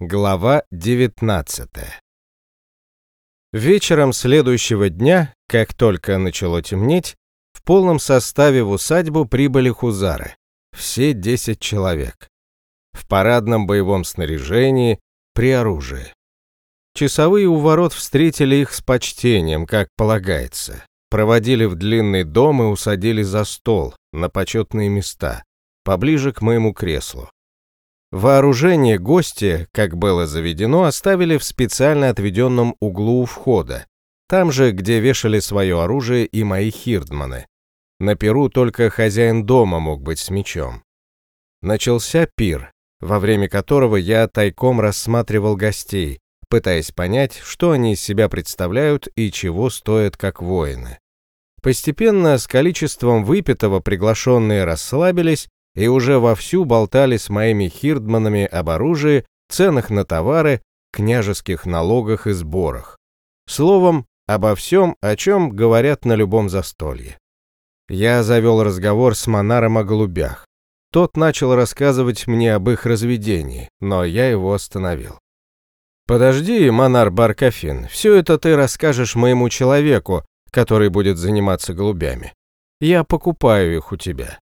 Глава 19 Вечером следующего дня, как только начало темнеть, в полном составе в усадьбу прибыли хузары. Все 10 человек. В парадном боевом снаряжении, при оружии. Часовые у ворот встретили их с почтением, как полагается. Проводили в длинный дом и усадили за стол, на почетные места, поближе к моему креслу. Вооружение гости, как было заведено, оставили в специально отведенном углу у входа, там же, где вешали свое оружие и мои хирдманы. На Перу только хозяин дома мог быть с мечом. Начался пир, во время которого я тайком рассматривал гостей, пытаясь понять, что они из себя представляют и чего стоят как воины. Постепенно с количеством выпитого приглашенные расслабились и уже вовсю болтали с моими хирдманами об оружии, ценах на товары, княжеских налогах и сборах. Словом, обо всем, о чем говорят на любом застолье. Я завел разговор с Монаром о голубях. Тот начал рассказывать мне об их разведении, но я его остановил. «Подожди, Монар Баркафин, все это ты расскажешь моему человеку, который будет заниматься голубями. Я покупаю их у тебя.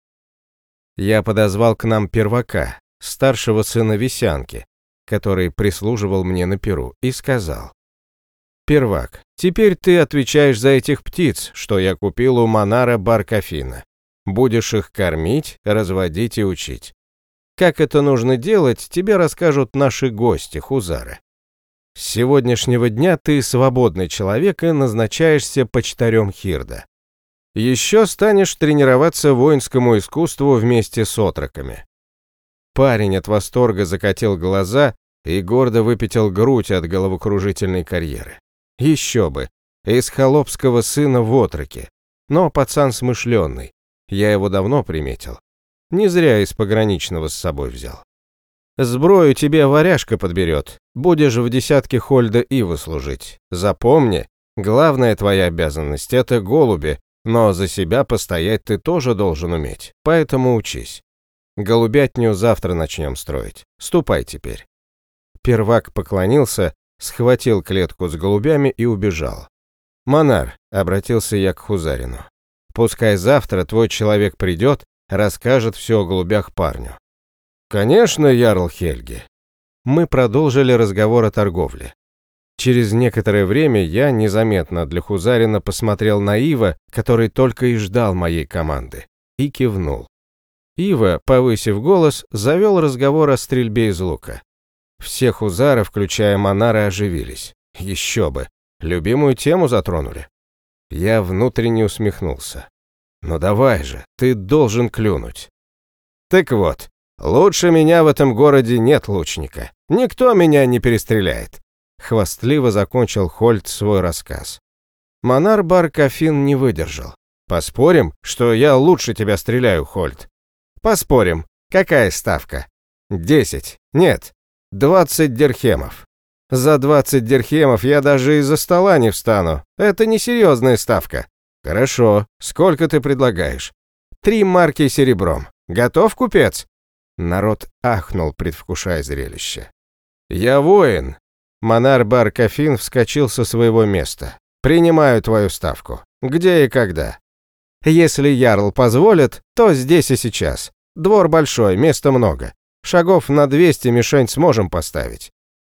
Я подозвал к нам первака, старшего сына Висянки, который прислуживал мне на Перу, и сказал. «Первак, теперь ты отвечаешь за этих птиц, что я купил у Монара Баркафина. Будешь их кормить, разводить и учить. Как это нужно делать, тебе расскажут наши гости, хузары. С сегодняшнего дня ты свободный человек и назначаешься почтарем Хирда. Еще станешь тренироваться воинскому искусству вместе с отроками. Парень от восторга закатил глаза и гордо выпятил грудь от головокружительной карьеры. Еще бы, из холопского сына в отроке. Но пацан смышленный, я его давно приметил. Не зря из пограничного с собой взял. Сброю тебе варяжка подберет, будешь в десятке Хольда Ива служить. Запомни, главная твоя обязанность — это голуби, но за себя постоять ты тоже должен уметь, поэтому учись. Голубятню завтра начнем строить. Ступай теперь». Первак поклонился, схватил клетку с голубями и убежал. «Монар», — обратился я к Хузарину, — «пускай завтра твой человек придет, расскажет все о голубях парню». «Конечно, Ярл Хельги». Мы продолжили разговор о торговле. Через некоторое время я незаметно для Хузарина посмотрел на Ива, который только и ждал моей команды, и кивнул. Ива, повысив голос, завел разговор о стрельбе из лука. Все хузары, включая Монара, оживились. Еще бы, любимую тему затронули. Я внутренне усмехнулся. «Ну давай же, ты должен клюнуть». «Так вот, лучше меня в этом городе нет лучника. Никто меня не перестреляет. Хвастливо закончил Хольт свой рассказ. Монар Баркафин не выдержал. «Поспорим, что я лучше тебя стреляю, Хольт?» «Поспорим. Какая ставка?» «Десять. Нет. Двадцать дирхемов. За двадцать дирхемов я даже из-за стола не встану. Это несерьезная ставка». «Хорошо. Сколько ты предлагаешь?» «Три марки серебром. Готов, купец?» Народ ахнул, предвкушая зрелище. «Я воин, Монар Баркафин вскочил со своего места. «Принимаю твою ставку. Где и когда?» «Если Ярл позволит, то здесь и сейчас. Двор большой, места много. Шагов на 200 мишень сможем поставить».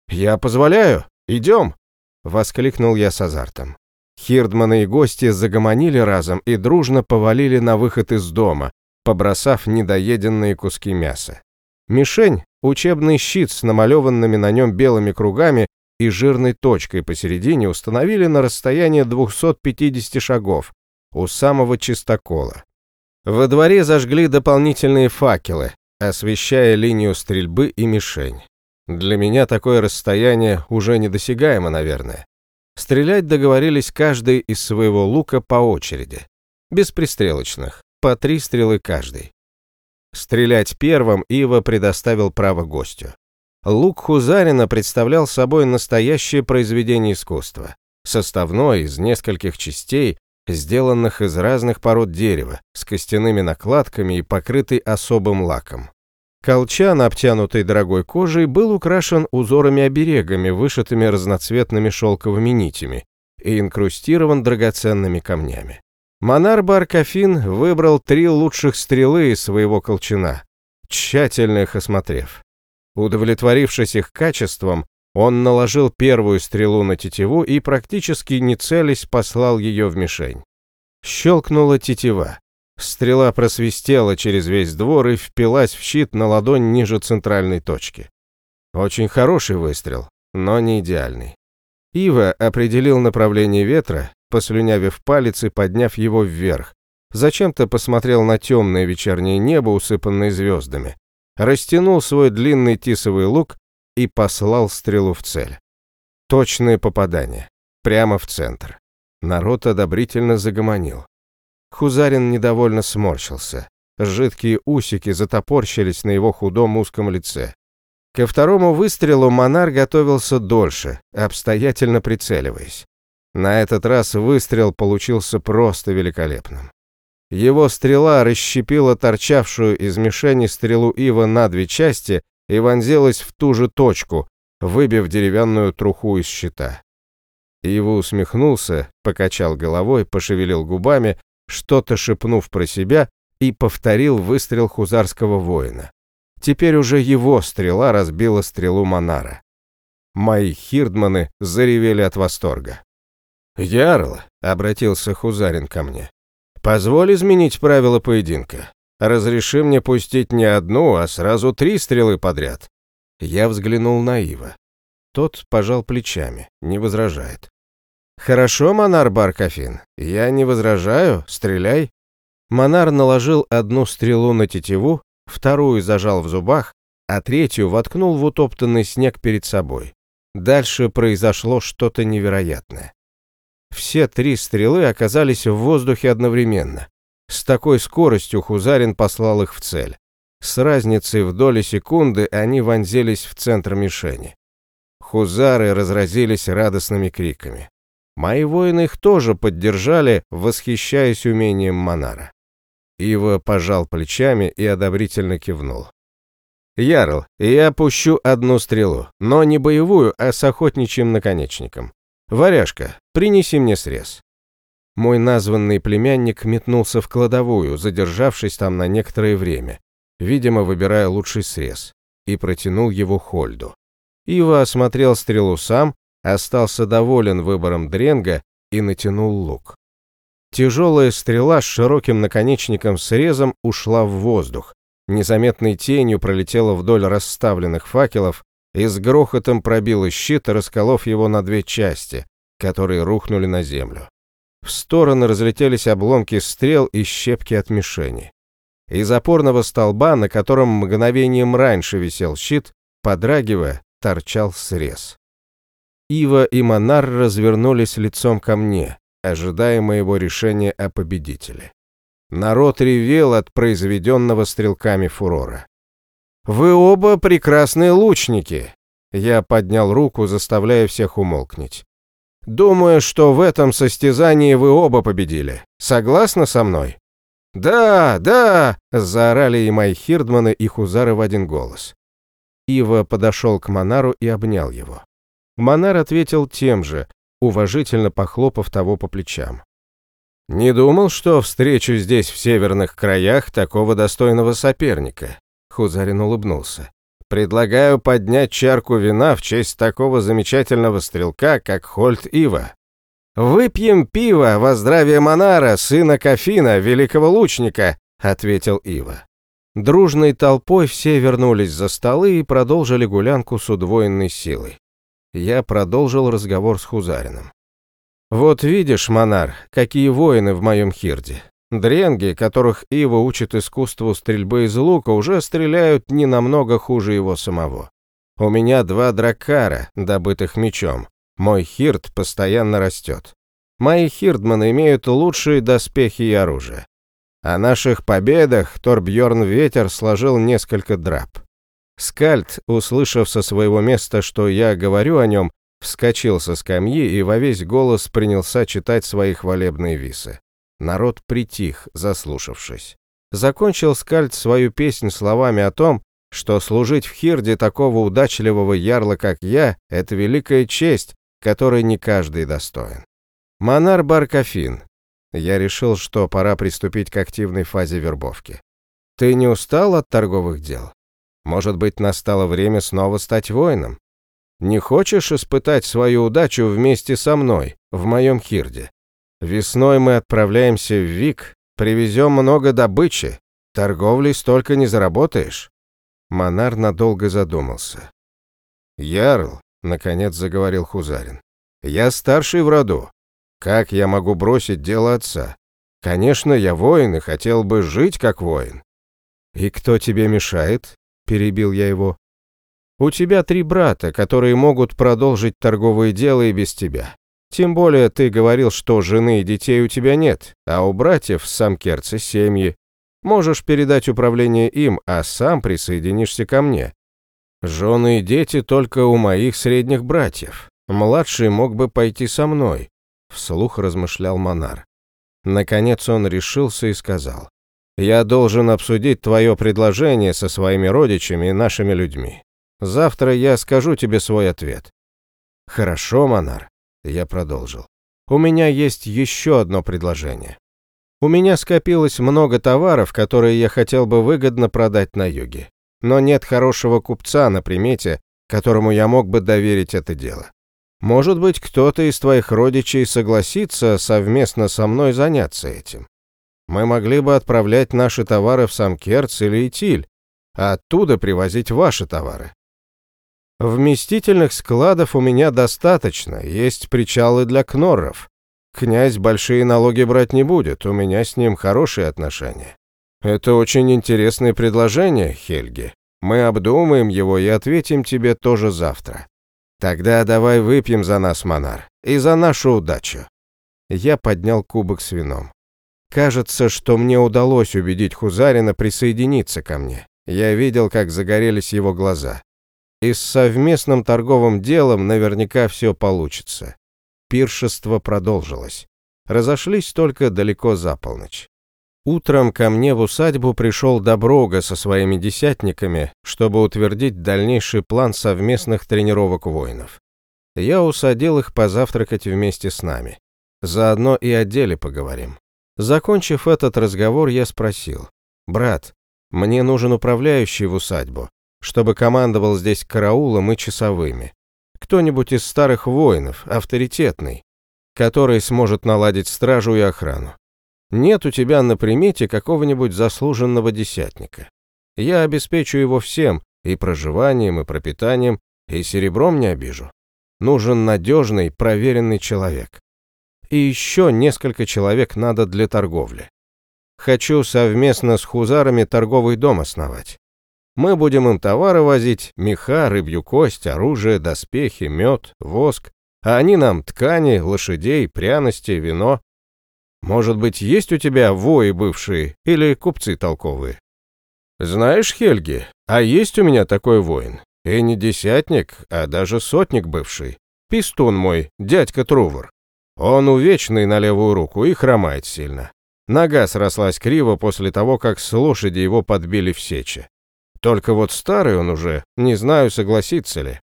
«Я позволяю. Идем!» — воскликнул я с азартом. Хирдманы и гости загомонили разом и дружно повалили на выход из дома, побросав недоеденные куски мяса. Мишень — учебный щит с намалеванными на нем белыми кругами и жирной точкой посередине установили на расстояние 250 шагов у самого чистокола. Во дворе зажгли дополнительные факелы, освещая линию стрельбы и мишень. Для меня такое расстояние уже недосягаемо, наверное. Стрелять договорились каждый из своего лука по очереди, без пристрелочных, по три стрелы каждый. Стрелять первым Ива предоставил право гостю. Лук Хузарина представлял собой настоящее произведение искусства, составной из нескольких частей, сделанных из разных пород дерева, с костяными накладками и покрытый особым лаком. Колчан, обтянутый дорогой кожей, был украшен узорами-оберегами, вышитыми разноцветными шелковыми нитями и инкрустирован драгоценными камнями. Монар Баркафин выбрал три лучших стрелы из своего колчана, тщательно их осмотрев. Удовлетворившись их качеством, он наложил первую стрелу на тетиву и, практически не целясь, послал ее в мишень. Щелкнула тетива. Стрела просвистела через весь двор и впилась в щит на ладонь ниже центральной точки. Очень хороший выстрел, но не идеальный. Ива определил направление ветра, послюнявив палец и подняв его вверх. Зачем-то посмотрел на темное вечернее небо, усыпанное звездами. Растянул свой длинный тисовый лук и послал стрелу в цель. Точное попадание. Прямо в центр. Народ одобрительно загомонил. Хузарин недовольно сморщился. Жидкие усики затопорщились на его худом узком лице. Ко второму выстрелу Монар готовился дольше, обстоятельно прицеливаясь. На этот раз выстрел получился просто великолепным. Его стрела расщепила торчавшую из мишени стрелу Ива на две части и вонзилась в ту же точку, выбив деревянную труху из щита. Ива усмехнулся, покачал головой, пошевелил губами, что-то шепнув про себя, и повторил выстрел хузарского воина. Теперь уже его стрела разбила стрелу Монара. Мои хирдманы заревели от восторга. «Ярл», — обратился Хузарин ко мне, — «позволь изменить правила поединка. Разреши мне пустить не одну, а сразу три стрелы подряд». Я взглянул на Ива. Тот пожал плечами, не возражает. «Хорошо, Монар Баркафин, я не возражаю, стреляй». Монар наложил одну стрелу на тетиву, вторую зажал в зубах, а третью воткнул в утоптанный снег перед собой. Дальше произошло что-то невероятное. Все три стрелы оказались в воздухе одновременно. С такой скоростью Хузарин послал их в цель. С разницей в доли секунды они вонзились в центр мишени. Хузары разразились радостными криками. Мои воины их тоже поддержали, восхищаясь умением Монара. Ива пожал плечами и одобрительно кивнул. «Ярл, я пущу одну стрелу, но не боевую, а с охотничьим наконечником. Варяжка, принеси мне срез». Мой названный племянник метнулся в кладовую, задержавшись там на некоторое время, видимо, выбирая лучший срез, и протянул его Хольду. Ива осмотрел стрелу сам, остался доволен выбором Дренга и натянул лук. Тяжелая стрела с широким наконечником срезом ушла в воздух, незаметной тенью пролетела вдоль расставленных факелов и с грохотом пробила щит, расколов его на две части, которые рухнули на землю. В стороны разлетелись обломки стрел и щепки от мишени. Из опорного столба, на котором мгновением раньше висел щит, подрагивая, торчал срез. Ива и Монар развернулись лицом ко мне, ожидая моего решения о победителе. Народ ревел от произведенного стрелками фурора. «Вы оба прекрасные лучники!» Я поднял руку, заставляя всех умолкнуть. «Думаю, что в этом состязании вы оба победили. Согласны со мной?» «Да, да!» – заорали и мои хирдманы, и хузары в один голос. Ива подошел к Монару и обнял его. Монар ответил тем же, уважительно похлопав того по плечам. «Не думал, что встречу здесь, в северных краях, такого достойного соперника», — Хузарин улыбнулся. «Предлагаю поднять чарку вина в честь такого замечательного стрелка, как Хольт Ива. Выпьем пиво во здравие Монара, сына Кафина, великого лучника», — ответил Ива. Дружной толпой все вернулись за столы и продолжили гулянку с удвоенной силой я продолжил разговор с Хузарином. «Вот видишь, Монар, какие воины в моем хирде. Дренги, которых Ива учит искусству стрельбы из лука, уже стреляют не намного хуже его самого. У меня два дракара, добытых мечом. Мой хирд постоянно растет. Мои хирдманы имеют лучшие доспехи и оружие. О наших победах Торбьорн Ветер сложил несколько драп. Скальд, услышав со своего места, что я говорю о нем, вскочил со скамьи и во весь голос принялся читать свои хвалебные висы. Народ притих, заслушавшись. Закончил Скальд свою песнь словами о том, что служить в Хирде такого удачливого ярла, как я, это великая честь, которой не каждый достоин. Монар Баркафин. Я решил, что пора приступить к активной фазе вербовки. Ты не устал от торговых дел? Может быть, настало время снова стать воином? Не хочешь испытать свою удачу вместе со мной, в моем Хирде? Весной мы отправляемся в Вик, привезем много добычи. Торговлей столько не заработаешь. Монар надолго задумался. «Ярл», — наконец заговорил Хузарин, — «я старший в роду. Как я могу бросить дело отца? Конечно, я воин и хотел бы жить как воин». «И кто тебе мешает?» — перебил я его. У тебя три брата, которые могут продолжить торговые дела и без тебя. Тем более ты говорил, что жены и детей у тебя нет, а у братьев с Самкерца семьи. Можешь передать управление им, а сам присоединишься ко мне. Жены и дети только у моих средних братьев. Младший мог бы пойти со мной, вслух размышлял Монар. Наконец он решился и сказал: "Я должен обсудить твое предложение со своими родичами и нашими людьми. Завтра я скажу тебе свой ответ». «Хорошо, Монар», — я продолжил. «У меня есть еще одно предложение. У меня скопилось много товаров, которые я хотел бы выгодно продать на юге. Но нет хорошего купца на примете, которому я мог бы доверить это дело. Может быть, кто-то из твоих родичей согласится совместно со мной заняться этим. Мы могли бы отправлять наши товары в Самкерц или Итиль, а оттуда привозить ваши товары. Вместительных складов у меня достаточно, есть причалы для кнорров. Князь большие налоги брать не будет, у меня с ним хорошие отношения. Это очень интересное предложение, Хельги. Мы обдумаем его и ответим тебе тоже завтра. Тогда давай выпьем за нас, Монар, и за нашу удачу. Я поднял кубок с вином. Кажется, что мне удалось убедить Хузарина присоединиться ко мне. Я видел, как загорелись его глаза. И с совместным торговым делом наверняка все получится. Пиршество продолжилось. Разошлись только далеко за полночь. Утром ко мне в усадьбу пришел Доброга со своими десятниками, чтобы утвердить дальнейший план совместных тренировок воинов. Я усадил их позавтракать вместе с нами. Заодно и о деле поговорим. Закончив этот разговор, я спросил. «Брат, мне нужен управляющий в усадьбу чтобы командовал здесь караулом и часовыми. Кто-нибудь из старых воинов, авторитетный, который сможет наладить стражу и охрану. Нет у тебя на примете какого-нибудь заслуженного десятника. Я обеспечу его всем, и проживанием, и пропитанием, и серебром не обижу. Нужен надежный, проверенный человек. И еще несколько человек надо для торговли. Хочу совместно с хузарами торговый дом основать. Мы будем им товары возить, меха, рыбью кость, оружие, доспехи, мед, воск, а они нам ткани, лошадей, пряности, вино. Может быть, есть у тебя вои бывшие или купцы толковые? Знаешь, Хельги, а есть у меня такой воин. И не десятник, а даже сотник бывший. Пистун мой, дядька Трувор. Он увечный на левую руку и хромает сильно. Нога срослась криво после того, как с лошади его подбили в сече. Только вот старый он уже, не знаю, согласится ли.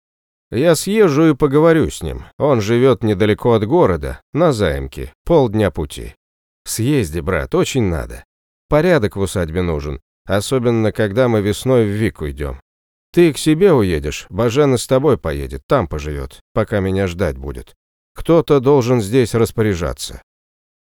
Я съезжу и поговорю с ним. Он живет недалеко от города, на заимке, полдня пути. Съезди, брат, очень надо. Порядок в усадьбе нужен, особенно когда мы весной в Вику идем. Ты к себе уедешь, Бажена с тобой поедет, там поживет, пока меня ждать будет. Кто-то должен здесь распоряжаться.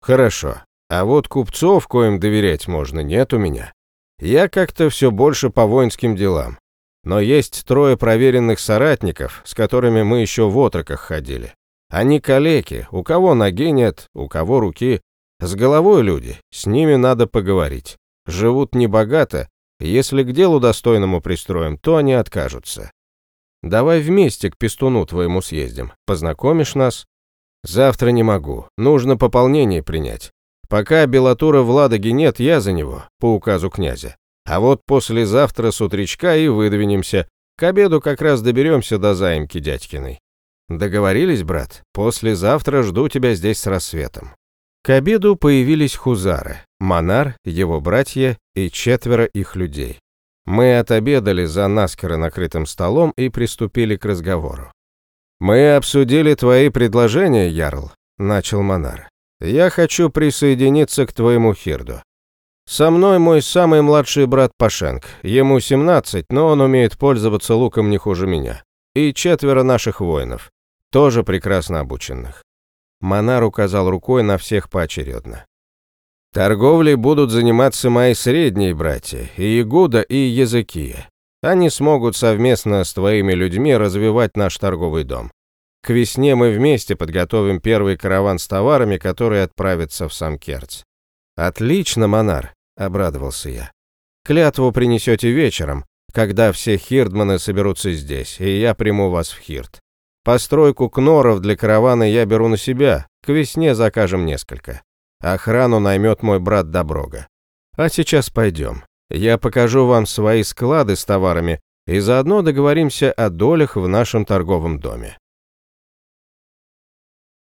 Хорошо, а вот купцов, коим доверять можно, нет у меня. Я как-то все больше по воинским делам. Но есть трое проверенных соратников, с которыми мы еще в отроках ходили. Они калеки, у кого ноги нет, у кого руки. С головой люди, с ними надо поговорить. Живут небогато, если к делу достойному пристроим, то они откажутся. Давай вместе к пестуну твоему съездим, познакомишь нас? Завтра не могу, нужно пополнение принять. Пока Белатура в Ладоге нет, я за него, по указу князя. А вот послезавтра с утречка и выдвинемся. К обеду как раз доберемся до заимки дядькиной. Договорились, брат? Послезавтра жду тебя здесь с рассветом. К обеду появились хузары, Монар, его братья и четверо их людей. Мы отобедали за наскоро накрытым столом и приступили к разговору. «Мы обсудили твои предложения, Ярл», — начал Монар. «Я хочу присоединиться к твоему Хирду. Со мной мой самый младший брат Пашенк. Ему 17, но он умеет пользоваться луком не хуже меня. И четверо наших воинов, тоже прекрасно обученных». Монар указал рукой на всех поочередно. Торговлей будут заниматься мои средние братья, и Игуда, и Языкия. Они смогут совместно с твоими людьми развивать наш торговый дом. К весне мы вместе подготовим первый караван с товарами, который отправится в Самкерц. Отлично, Монар, обрадовался я. Клятву принесете вечером, когда все хирдманы соберутся здесь, и я приму вас в хирд. Постройку кноров для каравана я беру на себя, к весне закажем несколько. Охрану наймет мой брат Доброга. А сейчас пойдем. Я покажу вам свои склады с товарами и заодно договоримся о долях в нашем торговом доме.